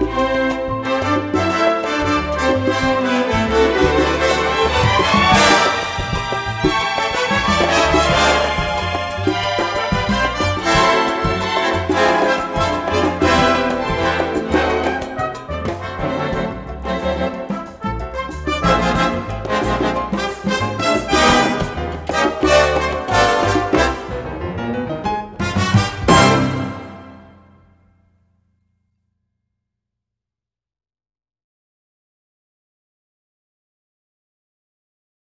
Bye.